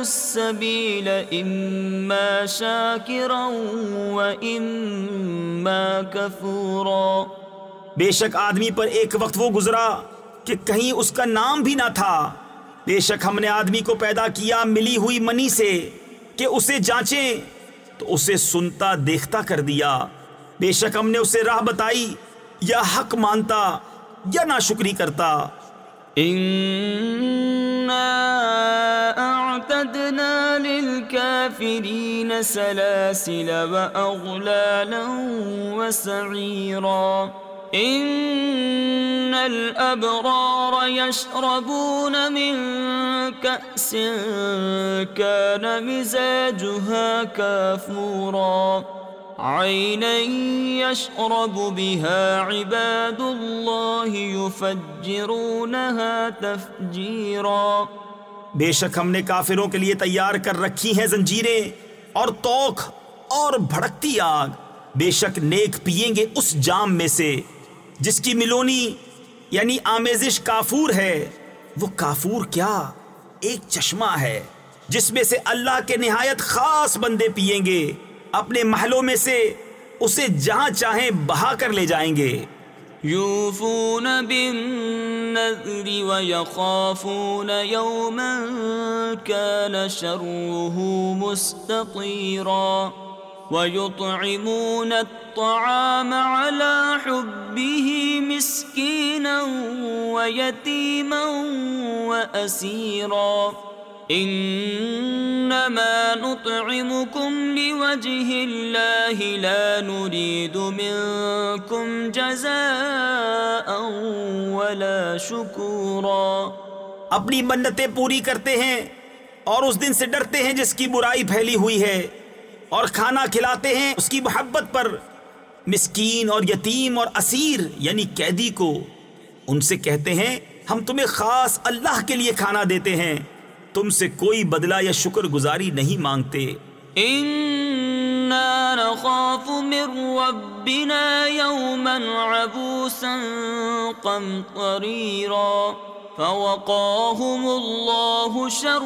السبيل إما شاكرا وإما كفورا بے شک آدمی پر ایک وقت وہ گزرا کہ کہیں اس کا نام بھی نہ تھا۔ بے شک ہم نے آدمی کو پیدا کیا ملی ہوئی منی سے کہ اسے جانچیں، تو اسے سنتا دیکھتا کر دیا۔ بے شک ہم نے اسے راہ بتائی، یا حق مانتا یا ناشکری کرتا۔ اعتدنا للكافرين سلاسل وأغلالا وسعيرا إن الأبرار يشربون من كأس كان مزاجها كافورا عينا يشرب بها عباد الله يفجرونها تفجيرا۔ بے شک ہم نے کافروں کے لیے تیار کر رکھی ہیں زنجیریں اور توک اور بھڑکتی آگ۔ بے شک نیک پیئیں گے اس جام میں سے جس کی ملونی یعنی آمیزش کافور ہے۔ وہ کافور کیا؟ ایک چشمہ ہے جس میں سے اللہ کے نہایت خاص بندے پیئیں گے۔ اپنے محلوں میں سے اسے جہاں چاہیں بہا کر لے جائیں گے۔ یوفون بالنذر ويخافون يوما كان شره مستطيرا ويطعمون الطعام على حبه مسكينا ويتيما وأسيرا انما نطعمكم لوجه الله لا نريد منكم جزاء ولا شكورا. اپنی منتیں پوری کرتے ہیں اور اس دن سے ڈرتے ہیں جس کی برائی پھیلی ہوئی ہے اور کھانا کھلاتے ہیں اس کی محبت پر۔ مسکین اور یتیم اور اسیر یعنی قیدی کو ان سے کہتے ہیں، ہم تمہیں خاص اللہ کے لیے کھانا دیتے ہیں۔ تم سے کوئی بدلہ یا شکر گزاری نہیں مانگتے۔ انا نخاف من ربنا يوما عبوسا قمطريرا فوقاهم الله شر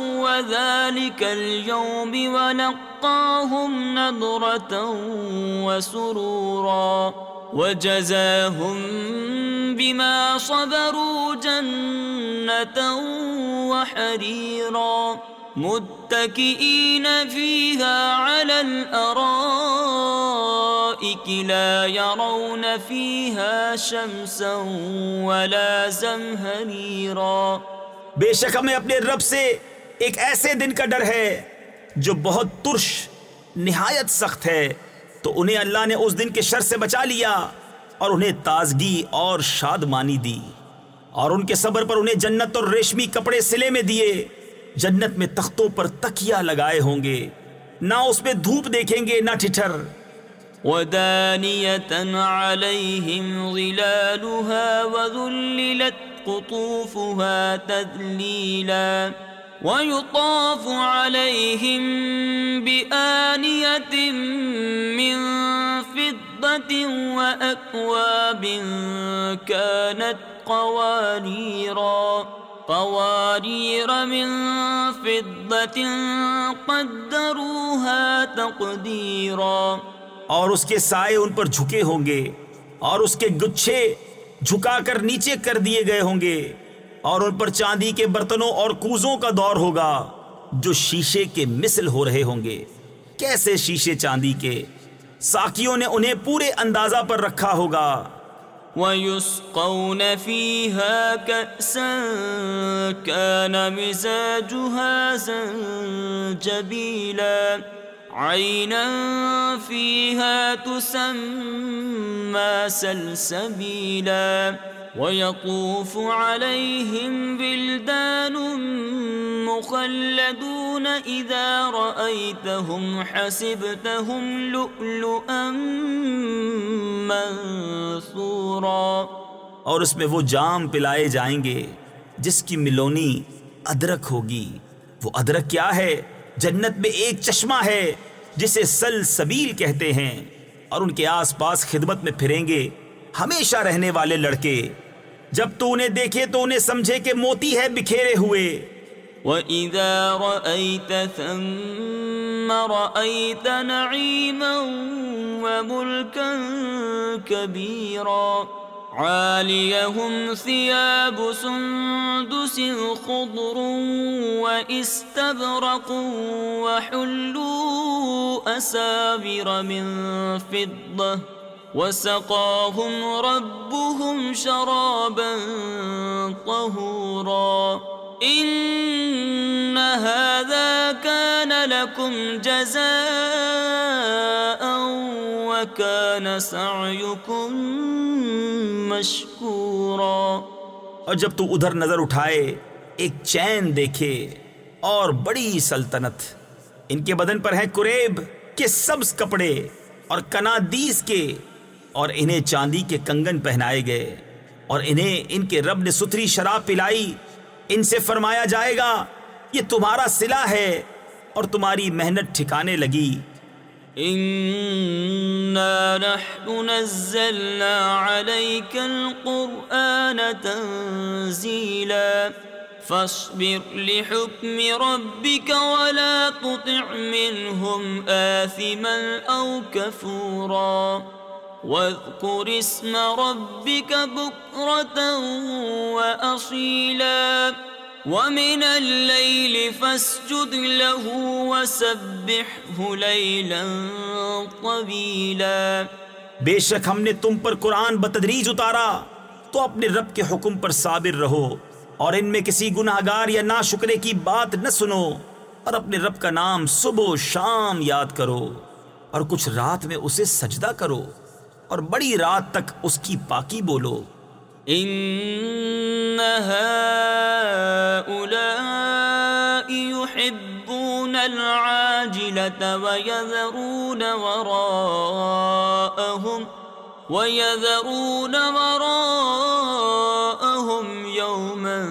ذلك اليوم ونقاهم نضرة وسرورا وجزاهم بما صبروا جنة وحريرا متكئين فيها على الأرائك لا يرون فيها شمسا ولا زمهريرا بے شک ہمیں اپنے رب سے ایک ایسے دن کا ڈر ہے جو بہت ترش، نہایت سخت ہے۔ تو انہیں اللہ نے اس دن کے شر سے بچا لیا اور انہیں تازگی اور شادمانی دی اور ان کے صبر پر انہیں جنت اور ریشمی کپڑے سلے میں دیے۔ جنت میں تختوں پر تکیا لگائے ہوں گے۔ نہ اس میں دھوپ دیکھیں گے، نہ ٹھٹر ودانية عليهم ظلالها وذللت قطوفها تذليلا ويطاف عليهم بآنية من فضة وأكواب كانت قواريرا قوارير من فضة قدروها تقديرا اور اس کے سائے ان پر جھکے ہوں گے اور اس کے گچھے جھکا کر نیچے کر دیے گئے ہوں گے۔ اور ان پر چاندی کے برتنوں اور کوزوں کا دور ہوگا جو شیشے کے مثل ہو رہے ہوں گے۔ کیسے شیشے چاندی کے؟ ساکیوں نے انہیں پورے اندازہ پر رکھا ہوگا۔ ويسقون فيها كأسا، كان مزاجها زنجبيلا، عينا فيها تسمى سلسبيلا۔ ويطوف عليهم بلدان مخلدون إذا رأيتهم حسبتهم لؤلؤا منثورا اور اس میں وہ جام پلائے جائیں گے جس کی ملونی ادرک ہوگی۔ وہ ادرک کیا ہے؟ جنت میں ایک چشمہ ہے جسے سل سبیل کہتے ہیں اور ان کے آس پاس خدمت میں پھریں گے۔ ہمیشہ رہنے والے لڑکے۔ جب تو انہیں دیکھے تو انہیں سمجھے کہ موتی ہے بکھیرے ہوئے۔ وَإِذَا رَأَيْتَ ثَمَّ رَأَيْتَ نَعِيمًا وَمُلْكًا كَبِيرًا عاليهم ثياب سندس خضر واستبرق وحلوا أسابر من فضة وسقاهم ربهم شرابا طهورا. إن هذا كان لكم جزاء وكان سعيكم مشکورا اور جب تو ادھر نظر اٹھائے، ایک چین دیکھے اور بڑی سلطنت۔ ان کے بدن پر ہے کریب کے سبز کپڑے اور کنادیس کے اور انہیں چاندی کے کنگن پہنائے گئے اور انہیں ان کے رب نے ستری شراب پلائی۔ ان سے فرمایا جائے گا، یہ تمہارا سلا ہے اور تمہاری محنت ٹھکانے لگی۔ إنا نحن نزلنا عليك القرآن تنزيلا۔ فاصبر لحكم ربك ولا تطع منهم آثما أو كفورا۔ واذكر اسم ربك بكرة وأصيلا. ومن الليل فاسجد له وسبحه ليلا طويلا. بے شک ہم نے تم پر قرآن بتدریج اتارا، تو اپنے رب کے حکم پر صابر رہو اور ان میں کسی گناہگار یا ناشکرے کی بات نہ سنو اور اپنے رب کا نام صبح و شام یاد کرو اور کچھ رات میں اسے سجدہ کرو۔ اور بڑی رات تک اس کی پاکی بولو۔ إن هؤلاء يحبون العاجلة ويذرون وراءهم ويذرون وراءهم يوما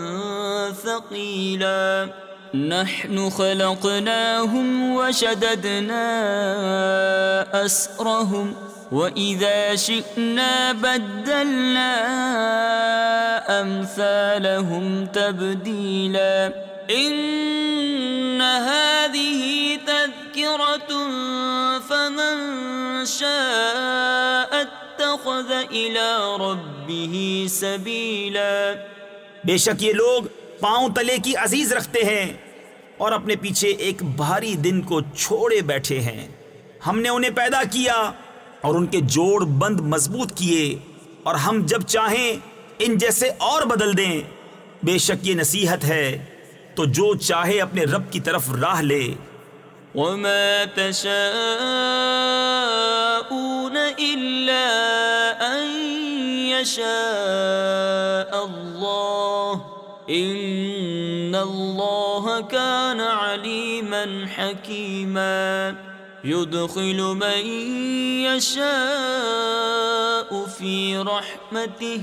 ثقيلا۔ نحن خلقناهم وشددنا أسرهم وَإِذَا شِئْنَا بَدَّلْنَا أَمْثَالَهُمْ تَبْدِيلًا إِنَّ هَذِهِ تَذْكِرَةٌ فَمَنْ شَاءَ اتَّخَذَ إِلَى رَبِّهِ سَبِيلًا بے شک یہ لوگ پاؤں تلے کی عزیز رکھتے ہیں اور اپنے پیچھے ایک بھاری دن کو چھوڑے بیٹھے ہیں۔ ہم نے انہیں پیدا کیا اور ان کے جوڑ بند مضبوط کیے اور ہم جب چاہیں ان جیسے اور بدل دیں۔ بے شک یہ نصیحت ہے۔ تو جو چاہے اپنے رب کی طرف راہ لے۔ وما تشاءون إلا أن يشاء الله۔ إن الله كان عليما حكيما يدخل من يشاء في رحمته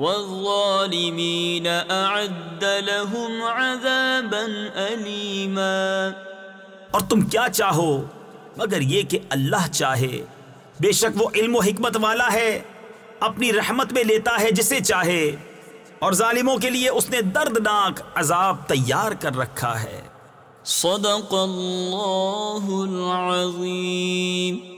والظالمين أعد لهم عذابا أليما اور تم کیا چاہو مگر یہ کہ اللہ چاہے؟ بے شک وہ علم و حکمت والا ہے، اپنی رحمت میں لیتا ہے جسے چاہے۔ اور ظالموں کے لیے اس نے دردناک عذاب تیار کر رکھا ہے۔ صدق اللہ العظیم۔